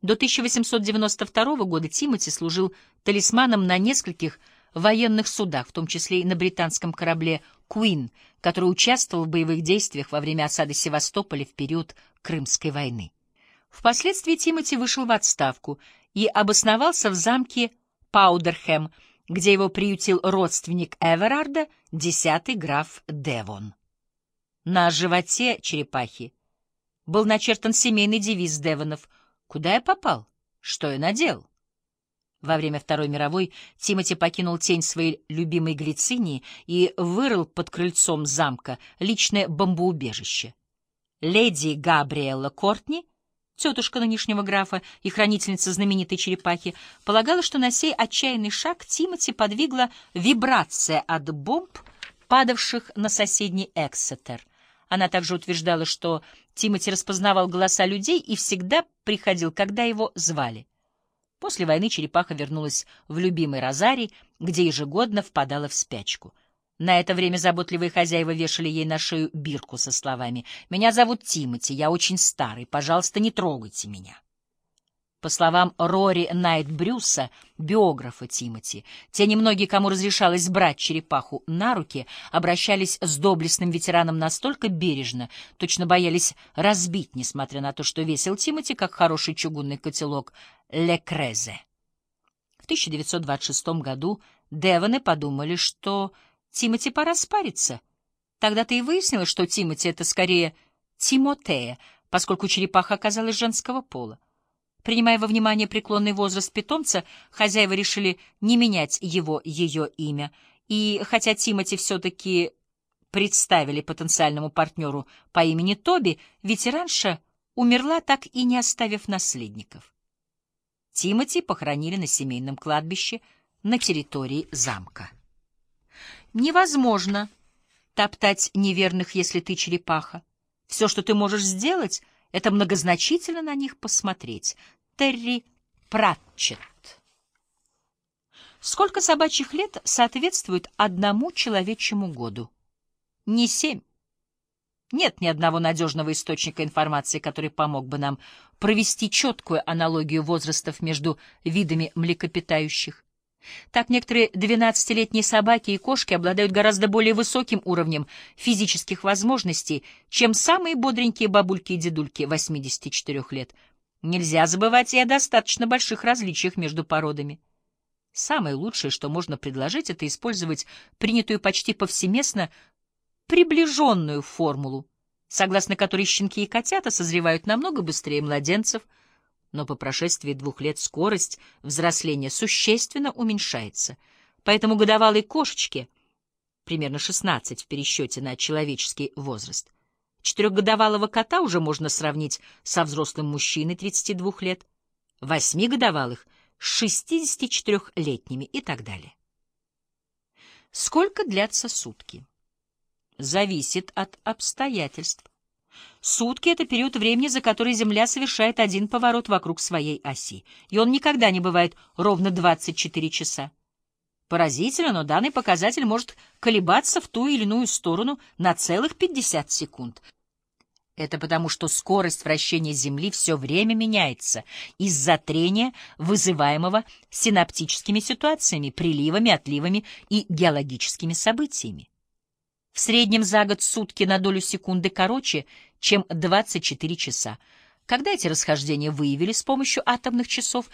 До 1892 года Тимоти служил талисманом на нескольких военных судах, в том числе и на британском корабле «Куин», который участвовал в боевых действиях во время осады Севастополя в период Крымской войны. Впоследствии Тимоти вышел в отставку и обосновался в замке Паудерхэм, где его приютил родственник Эверарда, десятый граф Девон. На животе черепахи был начертан семейный девиз Девонов «Куда я попал? Что я надел?» Во время Второй мировой Тимоти покинул тень своей любимой Глицинии и вырыл под крыльцом замка личное бомбоубежище. Леди Габриэла Кортни, тетушка нынешнего графа и хранительница знаменитой черепахи, полагала, что на сей отчаянный шаг Тимоти подвигла вибрация от бомб, падавших на соседний Эксетер. Она также утверждала, что Тимоти распознавал голоса людей и всегда приходил, когда его звали. После войны черепаха вернулась в любимый розарий, где ежегодно впадала в спячку. На это время заботливые хозяева вешали ей на шею бирку со словами «Меня зовут Тимати, я очень старый, пожалуйста, не трогайте меня». По словам Рори Найт Брюса, биографа Тимати, те немногие, кому разрешалось брать черепаху на руки, обращались с доблестным ветераном настолько бережно, точно боялись разбить, несмотря на то, что весил Тимати, как хороший чугунный котелок Ле Крезе. В 1926 году Девоны подумали, что Тимати пора спариться. Тогда-то и выяснилось, что Тимати — это скорее Тимотея, поскольку черепаха оказалась женского пола. Принимая во внимание преклонный возраст питомца, хозяева решили не менять его ее имя, и хотя Тимати все-таки представили потенциальному партнеру по имени Тоби, ветеранша умерла, так и не оставив наследников. Тимати похоронили на семейном кладбище на территории замка. Невозможно топтать неверных, если ты черепаха. Все, что ты можешь сделать — это многозначительно на них посмотреть. Терри Пратчетт. Сколько собачьих лет соответствует одному человечьему году? Не семь. Нет ни одного надежного источника информации, который помог бы нам провести четкую аналогию возрастов между видами млекопитающих. Так некоторые двенадцатилетние собаки и кошки обладают гораздо более высоким уровнем физических возможностей, чем самые бодренькие бабульки и дедульки 84 лет. Нельзя забывать и о достаточно больших различиях между породами. Самое лучшее, что можно предложить, это использовать принятую почти повсеместно приближенную формулу, согласно которой щенки и котята созревают намного быстрее младенцев — но по прошествии двух лет скорость взросления существенно уменьшается. Поэтому годовалой кошечке, примерно 16 в пересчете на человеческий возраст, четырехгодовалого кота уже можно сравнить со взрослым мужчиной 32 лет, восьмигодовалых с 64-летними и так далее. Сколько длятся сутки? Зависит от обстоятельств. Сутки — это период времени, за который Земля совершает один поворот вокруг своей оси, и он никогда не бывает ровно 24 часа. Поразительно, но данный показатель может колебаться в ту или иную сторону на целых 50 секунд. Это потому, что скорость вращения Земли все время меняется из-за трения, вызываемого синаптическими ситуациями, приливами, отливами и геологическими событиями. В среднем за год сутки на долю секунды короче, чем 24 часа. Когда эти расхождения выявили с помощью атомных часов,